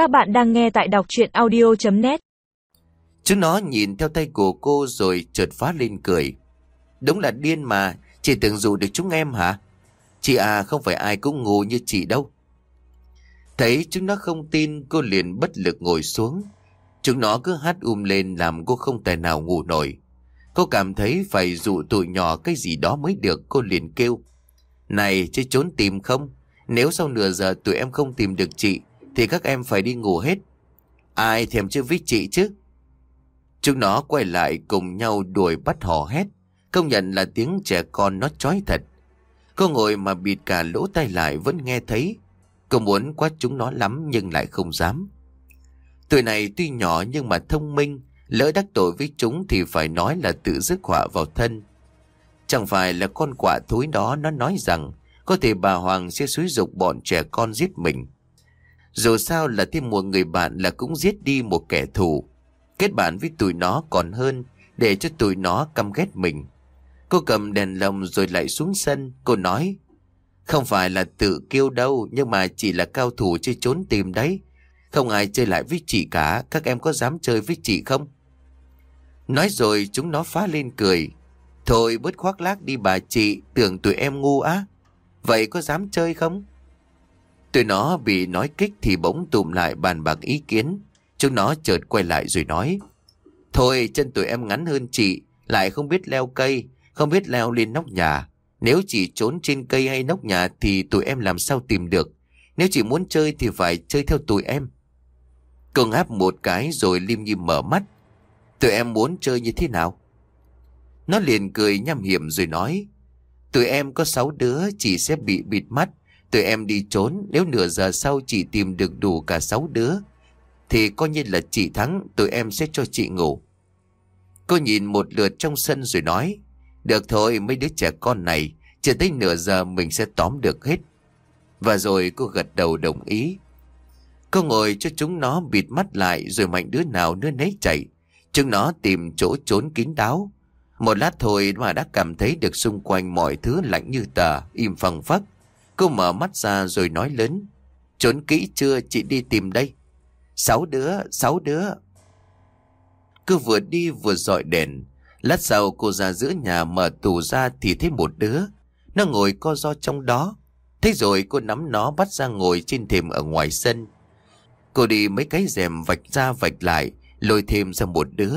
Các bạn đang nghe tại đọc chuyện audio.net Chúng nó nhìn theo tay của cô rồi chợt phá lên cười. Đúng là điên mà, chị tưởng dụ được chúng em hả? Chị à không phải ai cũng ngu như chị đâu. Thấy chúng nó không tin cô liền bất lực ngồi xuống. Chúng nó cứ hát um lên làm cô không tài nào ngủ nổi. Cô cảm thấy phải dụ tụi nhỏ cái gì đó mới được cô liền kêu. Này chứ trốn tìm không? Nếu sau nửa giờ tụi em không tìm được chị thì các em phải đi ngủ hết. Ai thèm chưa với chị chứ? Chúng nó quay lại cùng nhau đuổi bắt hò hét. Công nhận là tiếng trẻ con nó chói thật. Cô ngồi mà bịt cả lỗ tai lại vẫn nghe thấy. Cô muốn quát chúng nó lắm nhưng lại không dám. Tuổi này tuy nhỏ nhưng mà thông minh, lỡ đắc tội với chúng thì phải nói là tự rước họa vào thân. Chẳng phải là con quả thối đó nó nói rằng có thể bà Hoàng sẽ xúi dục bọn trẻ con giết mình. Dù sao là thêm một người bạn là cũng giết đi một kẻ thù. Kết bạn với tụi nó còn hơn, để cho tụi nó căm ghét mình. Cô cầm đèn lồng rồi lại xuống sân. Cô nói, Không phải là tự kêu đâu, Nhưng mà chỉ là cao thủ chơi trốn tìm đấy Không ai chơi lại với chị cả, Các em có dám chơi với chị không Nói rồi chúng nó phá lên cười, Thôi bớt khoác lác đi bà chị, Tưởng tụi em ngu á Vậy có dám chơi không Tụi nó bị nói kích thì bỗng tụm lại bàn bạc ý kiến. Chúng nó chợt quay lại rồi nói, Thôi, chân tụi em ngắn hơn chị, Lại không biết leo cây, Không biết leo lên nóc nhà. Nếu chị trốn trên cây hay nóc nhà Thì tụi em làm sao tìm được? Nếu chị muốn chơi thì phải chơi theo tụi em. Cường áp một cái rồi lim nhìn mở mắt. Tụi em muốn chơi như thế nào? Nó liền cười nham hiểm rồi nói, Tụi em có sáu đứa Chỉ sẽ bị bịt mắt. Tụi em đi trốn, Nếu nửa giờ sau chị tìm được đủ cả sáu đứa, Thì coi như là chị thắng, Tụi em sẽ cho chị ngủ. Cô nhìn một lượt trong sân rồi nói, Được thôi, mấy đứa trẻ con này, Chưa tới nửa giờ mình sẽ tóm được hết. Và rồi cô gật đầu đồng ý. Cô ngồi cho chúng nó bịt mắt lại, Rồi mạnh đứa nào nữa nấy chạy. Chúng nó tìm chỗ trốn kín đáo. Một lát thôi mà đã cảm thấy được xung quanh mọi thứ lạnh như tờ, Im phăng phắc. Cô mở mắt ra rồi nói lớn Trốn kỹ chưa? Chị đi tìm đây. Sáu đứa, sáu đứa. Cứ vừa đi vừa dọi đèn. Lát sau cô ra giữa nhà mở tủ ra thì thấy một đứa. Nó ngồi co do trong đó. Thế rồi cô nắm nó bắt ra ngồi trên thềm ở ngoài sân. Cô đi mấy cái rèm vạch ra vạch lại Lôi thêm ra một đứa.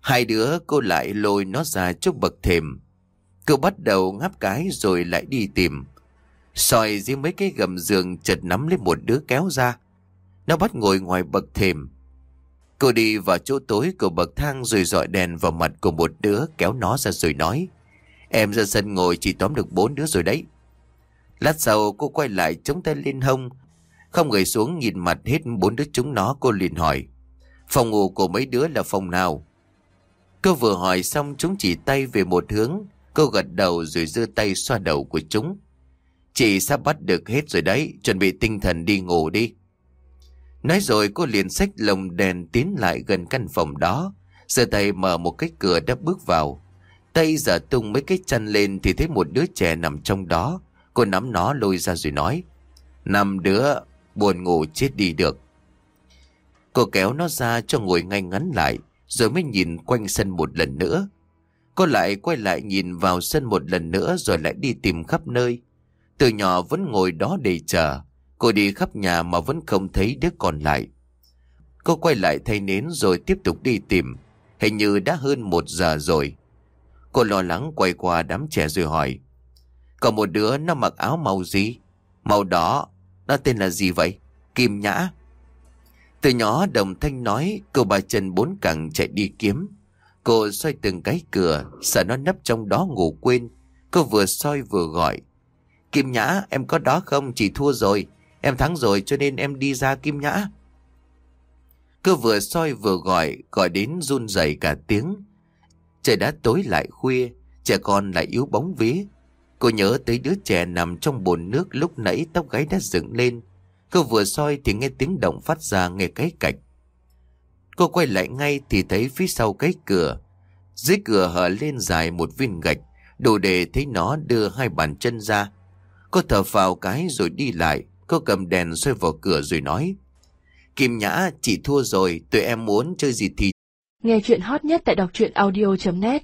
Hai đứa cô lại lôi nó ra trước bậc thềm. Cô bắt đầu ngáp cái rồi lại đi tìm soi dưới mấy cái gầm giường chợt nắm lấy một đứa kéo ra. Nó bắt ngồi ngoài bậc thềm. Cô đi vào chỗ tối của bậc thang rồi dọi đèn vào mặt của một đứa kéo nó ra rồi nói. Em ra sân ngồi chỉ tóm được bốn đứa rồi đấy. Lát sau, cô quay lại chống tay lên hông. Không người xuống nhìn mặt hết bốn đứa chúng nó, cô liền hỏi. Phòng ngủ của mấy đứa là phòng nào? Cô vừa hỏi xong, chúng chỉ tay về một hướng. Cô gật đầu rồi đưa tay xoa đầu của chúng. Chị sắp bắt được hết rồi đấy, chuẩn bị tinh thần đi ngủ đi. Nói rồi cô liền xách lồng đèn tiến lại gần căn phòng đó. Giờ tay mở một cái cửa đã bước vào. Tay giờ tung mấy cái chân lên thì thấy một đứa trẻ nằm trong đó. Cô nắm nó lôi ra rồi nói. Năm đứa, buồn ngủ chết đi được. Cô kéo nó ra cho ngồi ngay ngắn lại, rồi mới nhìn quanh sân một lần nữa. Cô lại quay lại nhìn vào sân một lần nữa rồi lại đi tìm khắp nơi. Từ nhỏ vẫn ngồi đó để chờ. Cô đi khắp nhà mà vẫn không thấy đứa còn lại. Cô quay lại thay nến rồi tiếp tục đi tìm. Hình như đã hơn một giờ rồi. Cô lo lắng quay qua đám trẻ rồi hỏi. Còn một đứa nó mặc áo màu gì? Màu đỏ. Nó tên là gì vậy? Kim Nhã. Từ nhỏ đồng thanh nói, cô bà chân bốn cẳng chạy đi kiếm. Cô xoay từng cái cửa, sợ nó nấp trong đó ngủ quên. Cô vừa soi vừa gọi. Kim Nhã, em có đó không? Chỉ thua rồi. Em thắng rồi, cho nên em đi ra Kim Nhã. Cứ vừa soi vừa gọi Gọi đến run rẩy cả tiếng. Trời đã tối lại khuya, Trẻ con lại yếu bóng vía. Cô nhớ tới đứa trẻ nằm trong bồn nước Lúc nãy tóc gáy đã dựng lên. Cô vừa soi thì nghe tiếng động phát ra, nghe cái cạch. Cô quay lại ngay thì thấy phía sau cái cửa. Dưới cửa hở lên dài một viên gạch, Đủ để thấy nó đưa hai bàn chân ra. Cô thở vào cái rồi đi lại. Cô cầm đèn xoay vào cửa rồi nói. Kim Nhã, chị thua rồi, tụi em muốn chơi gì thì Nghe chuyện hot nhất tại đọc truyện audio.net